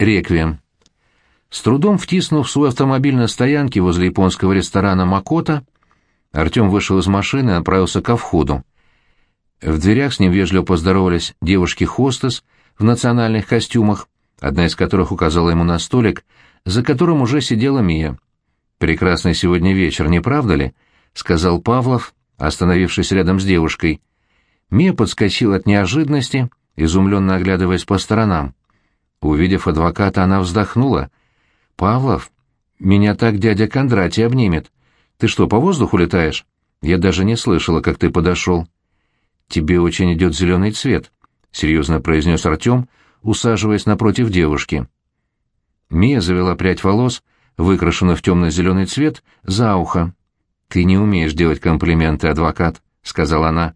Реквием. С трудом втиснув свой автомобиль на стоянке возле японского ресторана «Макота», Артем вышел из машины и направился ко входу. В дверях с ним вежливо поздоровались девушки-хостес в национальных костюмах, одна из которых указала ему на столик, за которым уже сидела Мия. «Прекрасный сегодня вечер, не правда ли?» — сказал Павлов, остановившись рядом с девушкой. Мия подскочила от неожиданности, изумленно оглядываясь по сторонам. Увидев адвоката, она вздохнула. «Павлов, меня так дядя Кондратий обнимет. Ты что, по воздуху летаешь? Я даже не слышала, как ты подошел». «Тебе очень идет зеленый цвет», — серьезно произнес Артем, усаживаясь напротив девушки. Мия завела прядь волос, выкрашенную в темно-зеленый цвет, за ухо. «Ты не умеешь делать комплименты, адвокат», — сказала она.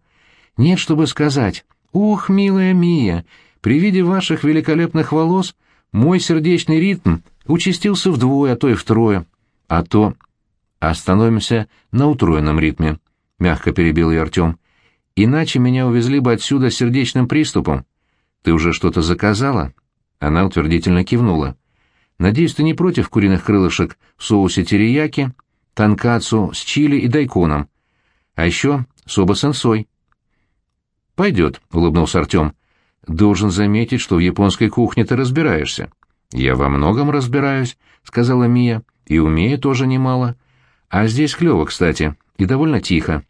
«Нет, чтобы сказать. Ох, милая Мия, при виде ваших великолепных волос мой сердечный ритм участился вдвое, а то и втрое. А то... Остановимся на утроенном ритме», — мягко перебил ее Артем. Иначе меня увезли бы отсюда сердечным приступом. Ты уже что-то заказала?» Она утвердительно кивнула. «Надеюсь, ты не против куриных крылышек в соусе терияки, танкацу с чили и дайконом, а еще соба-сенсой». «Пойдет», — улыбнулся Артем. «Должен заметить, что в японской кухне ты разбираешься». «Я во многом разбираюсь», — сказала Мия, — «и умею тоже немало. А здесь клево, кстати, и довольно тихо».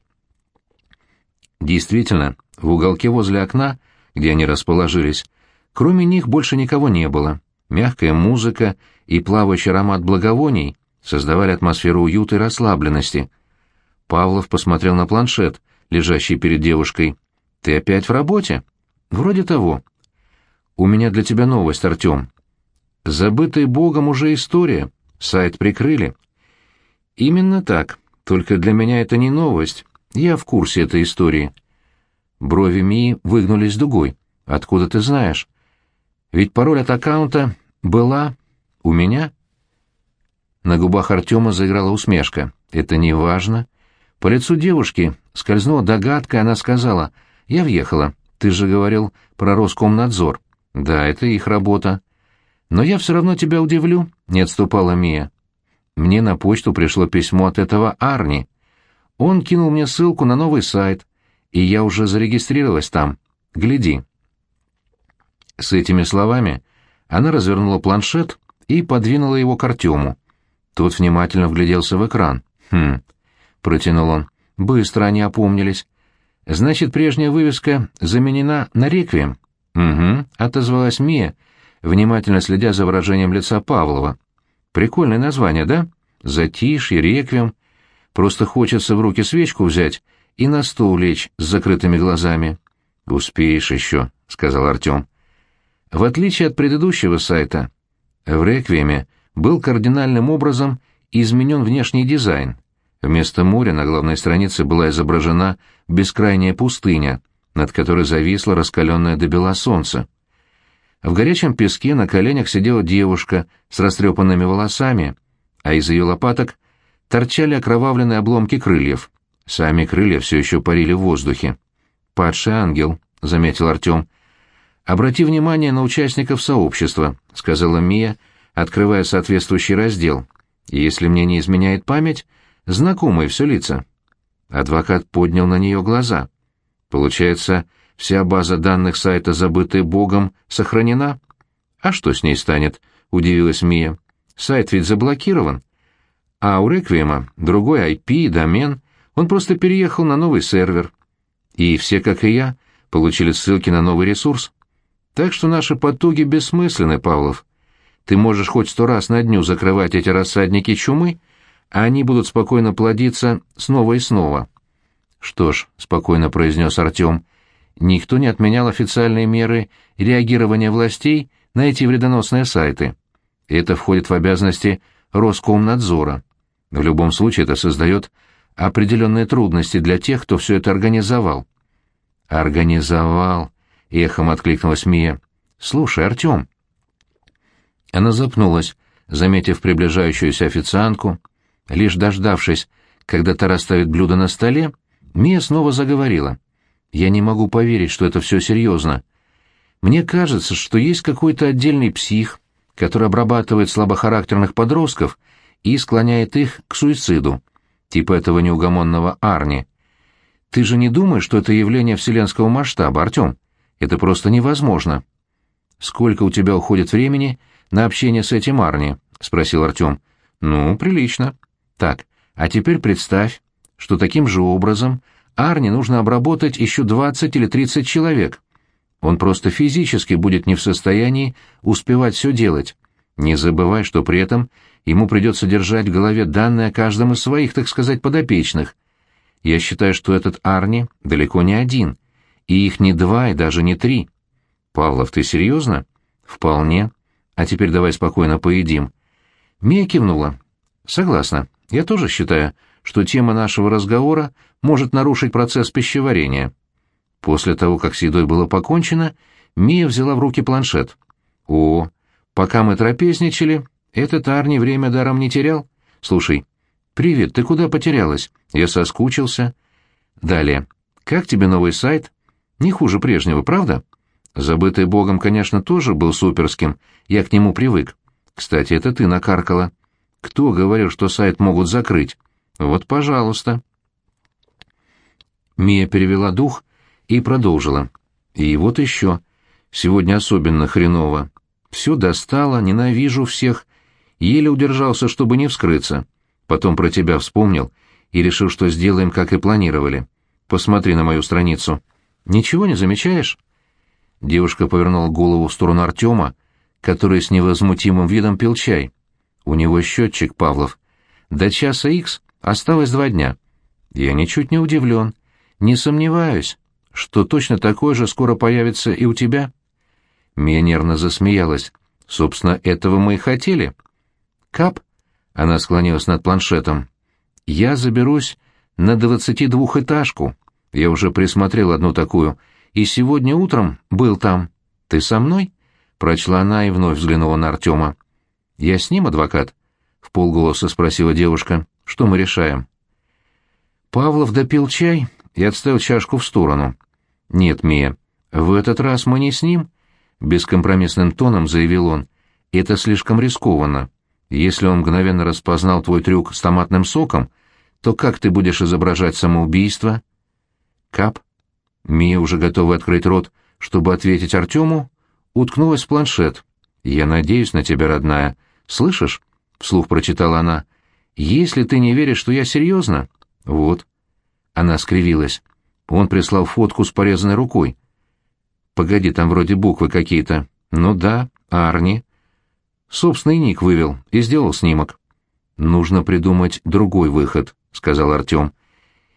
Действительно, в уголке возле окна, где они расположились, кроме них больше никого не было. Мягкая музыка и плавающий аромат благовоний создавали атмосферу уюта и расслабленности. Павлов посмотрел на планшет, лежащий перед девушкой. «Ты опять в работе?» «Вроде того». «У меня для тебя новость, Артем. Забытый Богом уже история. Сайт прикрыли». «Именно так. Только для меня это не новость. Я в курсе этой истории. Брови Мии выгнулись дугой. Откуда ты знаешь? Ведь пароль от аккаунта была у меня. На губах Артема заиграла усмешка. Это не важно. По лицу девушки скользнула догадка, и она сказала, «Я въехала. Ты же говорил про Роскомнадзор». «Да, это их работа». «Но я все равно тебя удивлю», — не отступала Мия. «Мне на почту пришло письмо от этого Арни. Он кинул мне ссылку на новый сайт, и я уже зарегистрировалась там. Гляди. С этими словами она развернула планшет и подвинула его к Артему. Тот внимательно вгляделся в экран. «Хм», — протянул он, — «быстро они опомнились. Значит, прежняя вывеска заменена на реквием?» «Угу», — отозвалась Мия, внимательно следя за выражением лица Павлова. «Прикольное название, да? Затишье, реквием. Просто хочется в руки свечку взять и на стол лечь с закрытыми глазами. «Успеешь еще», — сказал Артем. В отличие от предыдущего сайта, в «Реквиеме» был кардинальным образом изменен внешний дизайн. Вместо моря на главной странице была изображена бескрайняя пустыня, над которой зависло раскаленное до бела солнце. В горячем песке на коленях сидела девушка с растрепанными волосами, а из ее лопаток торчали окровавленные обломки крыльев. Сами крылья все еще парили в воздухе. «Падший ангел», — заметил Артем. «Обрати внимание на участников сообщества», — сказала Мия, открывая соответствующий раздел. «Если мне не изменяет память, знакомые все лица». Адвокат поднял на нее глаза. «Получается, вся база данных сайта, забытая Богом, сохранена?» «А что с ней станет?» — удивилась Мия. «Сайт ведь заблокирован. А у Реквиема другой IP, домен. Он просто переехал на новый сервер. И все, как и я, получили ссылки на новый ресурс. Так что наши потуги бессмысленны, Павлов. Ты можешь хоть сто раз на дню закрывать эти рассадники чумы, а они будут спокойно плодиться снова и снова. Что ж, — спокойно произнес Артем, — никто не отменял официальные меры реагирования властей на эти вредоносные сайты. Это входит в обязанности Роскомнадзора. В любом случае это создает определенные трудности для тех, кто все это организовал. «Организовал», — эхом откликнулась Мия. «Слушай, Артем». Она запнулась, заметив приближающуюся официантку. Лишь дождавшись, когда та расставит блюдо на столе, Мия снова заговорила. «Я не могу поверить, что это все серьезно. Мне кажется, что есть какой-то отдельный псих, который обрабатывает слабохарактерных подростков и склоняет их к суициду, типа этого неугомонного Арни. Ты же не думаешь, что это явление вселенского масштаба, Артем? Это просто невозможно. Сколько у тебя уходит времени на общение с этим Арни? спросил Артем. Ну, прилично. Так, а теперь представь, что таким же образом Арни нужно обработать еще 20 или 30 человек. Он просто физически будет не в состоянии успевать все делать. Не забывай, что при этом ему придется держать в голове данные о каждом из своих, так сказать, подопечных. Я считаю, что этот Арни далеко не один, и их не два и даже не три. Павлов, ты серьезно? Вполне. А теперь давай спокойно поедим. Мия кивнула. Согласна. Я тоже считаю, что тема нашего разговора может нарушить процесс пищеварения. После того, как с едой было покончено, Мия взяла в руки планшет. О, пока мы трапезничали, этот Арни время даром не терял. Слушай, привет, ты куда потерялась? Я соскучился. Далее. Как тебе новый сайт? Не хуже прежнего, правда? Забытый богом, конечно, тоже был суперским, я к нему привык. Кстати, это ты накаркала. Кто говорил, что сайт могут закрыть? Вот, пожалуйста. Мия перевела дух и продолжила. И вот еще. Сегодня особенно хреново. Все достало, ненавижу всех. Еле удержался, чтобы не вскрыться. Потом про тебя вспомнил и решил, что сделаем, как и планировали. Посмотри на мою страницу. Ничего не замечаешь? Девушка повернула голову в сторону Артема, который с невозмутимым видом пил чай. У него счетчик, Павлов. До часа икс осталось два дня. Я ничуть не удивлен. Не сомневаюсь, что точно такое же скоро появится и у тебя. Мия нервно засмеялась. Собственно, этого мы и хотели. Кап, она склонилась над планшетом. Я заберусь на двадцати двухэтажку. Я уже присмотрел одну такую, и сегодня утром был там. Ты со мной? Прочла она и вновь взглянула на Артема. Я с ним, адвокат? В полголоса спросила девушка. Что мы решаем? Павлов допил чай и отставил чашку в сторону. «Нет, Мия, в этот раз мы не с ним», — бескомпромиссным тоном заявил он. «Это слишком рискованно. Если он мгновенно распознал твой трюк с томатным соком, то как ты будешь изображать самоубийство?» Кап. Мия, уже готова открыть рот, чтобы ответить Артему, уткнулась в планшет. «Я надеюсь на тебя, родная. Слышишь?» — вслух прочитала она. «Если ты не веришь, что я серьезно...» «Вот». Она скривилась. Он прислал фотку с порезанной рукой. «Погоди, там вроде буквы какие-то». «Ну да, Арни». Собственный ник вывел и сделал снимок. «Нужно придумать другой выход», — сказал Артем.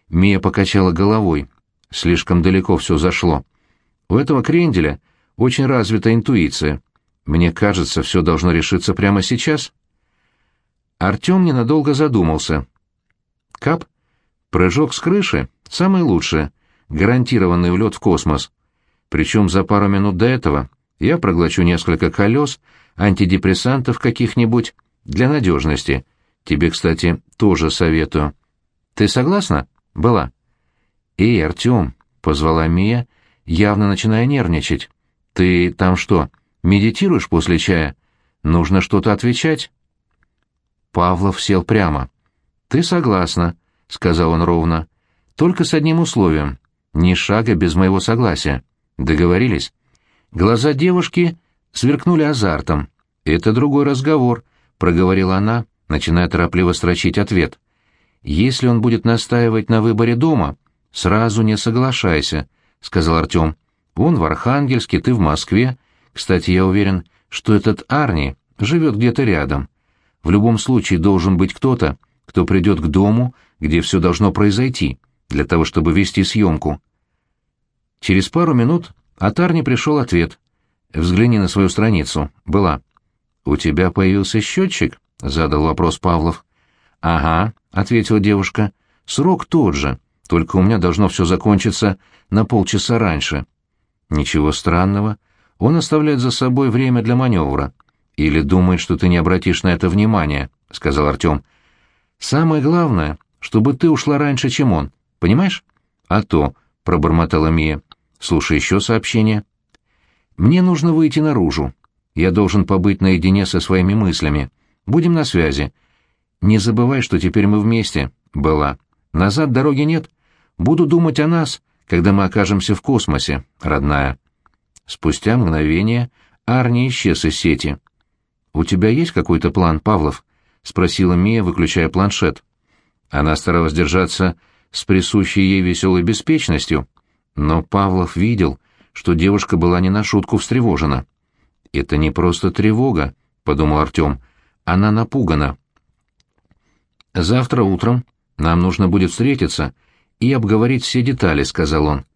Мия покачала головой. Слишком далеко все зашло. У этого кренделя очень развита интуиция. Мне кажется, все должно решиться прямо сейчас. Артем ненадолго задумался. Кап, прыжок с крыши — самое лучшее, гарантированный улет в космос. Причем за пару минут до этого я проглочу несколько колес, антидепрессантов каких-нибудь, для надежности. Тебе, кстати, тоже советую. Ты согласна? Была. «Эй, Артем!» — позвала Мия, явно начиная нервничать. «Ты там что, медитируешь после чая? Нужно что-то отвечать?» Павлов сел прямо. «Ты согласна», — сказал он ровно. «Только с одним условием. Ни шага без моего согласия. Договорились?» Глаза девушки сверкнули азартом. «Это другой разговор», — проговорила она, начиная торопливо строчить ответ. «Если он будет настаивать на выборе дома, «Сразу не соглашайся», — сказал Артем. «Он в Архангельске, ты в Москве. Кстати, я уверен, что этот Арни живет где-то рядом. В любом случае должен быть кто-то, кто придет к дому, где все должно произойти, для того, чтобы вести съемку». Через пару минут от Арни пришел ответ. «Взгляни на свою страницу. Была». «У тебя появился счетчик?» — задал вопрос Павлов. «Ага», — ответила девушка. «Срок тот же. Только у меня должно все закончиться на полчаса раньше. Ничего странного. Он оставляет за собой время для маневра. Или думает, что ты не обратишь на это внимания, — сказал Артем. Самое главное, чтобы ты ушла раньше, чем он. Понимаешь? А то, — пробормотала Мия. Слушай, еще сообщение. Мне нужно выйти наружу. Я должен побыть наедине со своими мыслями. Будем на связи. Не забывай, что теперь мы вместе, была. Назад дороги нет. Буду думать о нас, когда мы окажемся в космосе, родная. Спустя мгновение Арни исчез из сети. «У тебя есть какой-то план, Павлов?» — спросила Мия, выключая планшет. Она старалась держаться с присущей ей веселой беспечностью, но Павлов видел, что девушка была не на шутку встревожена. «Это не просто тревога», — подумал Артем. «Она напугана». «Завтра утром нам нужно будет встретиться и обговорить все детали», — сказал он.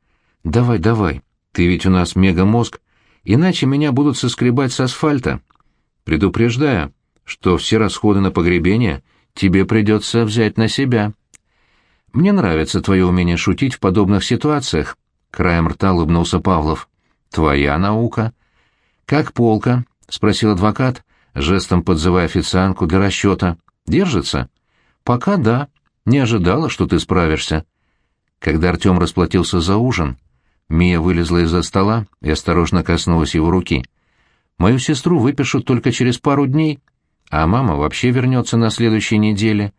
«Давай, давай, ты ведь у нас мегамозг, иначе меня будут соскребать с асфальта. Предупреждаю, что все расходы на погребение тебе придется взять на себя». «Мне нравится твое умение шутить в подобных ситуациях», — краем рта улыбнулся Павлов. «Твоя наука». «Как полка?» — спросил адвокат, жестом подзывая официантку для расчета. «Держится?» «Пока да. Не ожидала, что ты справишься». Когда Артем расплатился за ужин, Мия вылезла из-за стола и осторожно коснулась его руки. «Мою сестру выпишут только через пару дней, а мама вообще вернется на следующей неделе.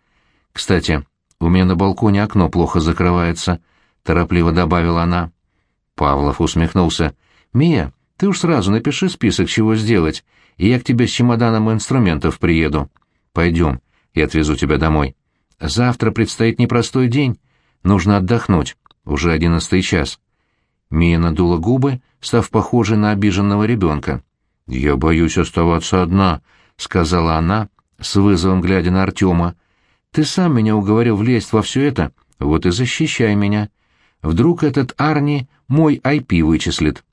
Кстати, у меня на балконе окно плохо закрывается», — торопливо добавила она. Павлов усмехнулся. «Мия, ты уж сразу напиши список, чего сделать, и я к тебе с чемоданом инструментов приеду. Пойдем, я отвезу тебя домой. Завтра предстоит непростой день. Нужно отдохнуть. Уже одиннадцатый час». Мия надула губы, став похожей на обиженного ребенка. «Я боюсь оставаться одна», — сказала она, с вызовом глядя на Артема. «Ты сам меня уговорил влезть во все это, вот и защищай меня. Вдруг этот Арни мой IP вычислит.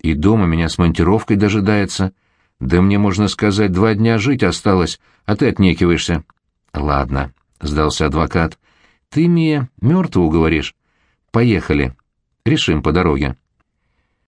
И дома меня с монтировкой дожидается. Да мне, можно сказать, два дня жить осталось, а ты отнекиваешься». «Ладно», — сдался адвокат. «Ты, Мия, мертвого говоришь? Поехали. Решим по дороге».